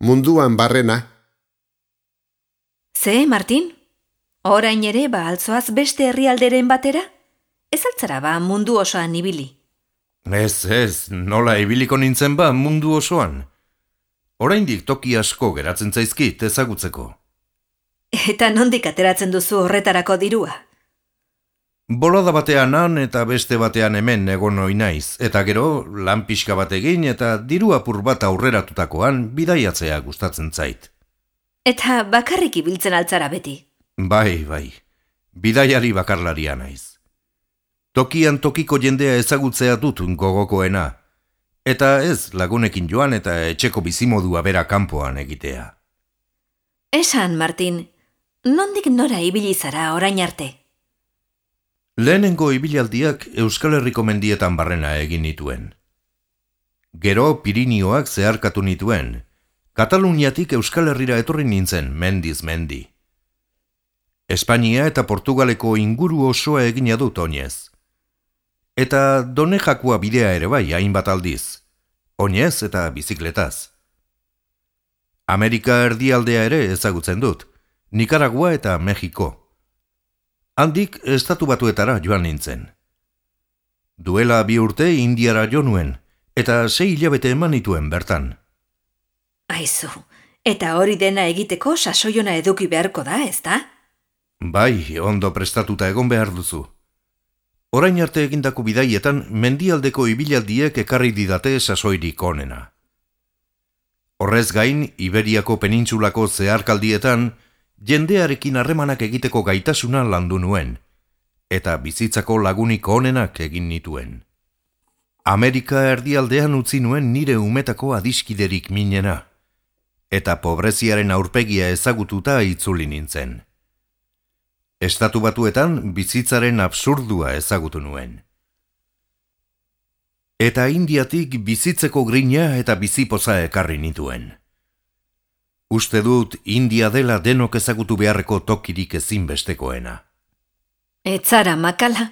munduan barrena. Ze, Martin? Orain ere ba altzoaz beste herrialderen batera? Ez altzara ba mundu osoan ibili. Ez, ez, nola ibiliko nintzen ba mundu osoan. Oraindik toki asko geratzen zaizkit ezagutzeko. Eta nondik ateratzen duzu horretarako dirua? Bolada batean han eta beste batean hemen egon ohi naiz, eta gero lan pixka bat egin eta diru apur bat aurreratutakoan bidaiatzea gustatzen zait. Eta bakarrik ibiltzen altzara beti. Bai, bai, bidaiari bakarlaria naiz. Tokian tokiko jendea ezagutzea dut gogokoena, eta ez lagunekin joan eta etxeko bizimodua bera kanpoan egitea. Esan, Martin, nondik nora ibili zara orain arte? Lehenengo ibilaldiak Euskal Herriko mendietan barrena egin nituen. Gero Pirinioak zeharkatu nituen. Kataluniatik Euskal Herrira etorri nintzen mendiz mendi. Espainia eta Portugaleko inguru osoa egina dut oinez. Eta donejakua bidea ere bai hainbat aldiz. Oinez eta bizikletaz. Amerika erdialdea ere ezagutzen dut. Nikaragua eta Mexiko. Handik estatu batuetara joan nintzen. Duela bi urte indiara jo nuen, eta sei hilabete eman nituen bertan. Aizu, eta hori dena egiteko sasoiona eduki beharko da, ez da? Bai, ondo prestatuta egon behar duzu. Orain arte egindako bidaietan, mendialdeko ibilaldiek ekarri didate sasoirik onena. Horrez gain, Iberiako penintsulako zeharkaldietan, jendearekin harremanak egiteko gaitasuna landu nuen, eta bizitzako lagunik onenak egin nituen. Amerika erdialdean utzi nuen nire umetako adiskiderik minena, eta pobreziaren aurpegia ezagututa itzuli nintzen. Estatu batuetan bizitzaren absurdua ezagutu nuen. Eta indiatik bizitzeko grina eta bizipoza ekarri nituen. Uste dut India dela denok ezagutu beharreko tokirik ezinbestekoena. Etzara makala.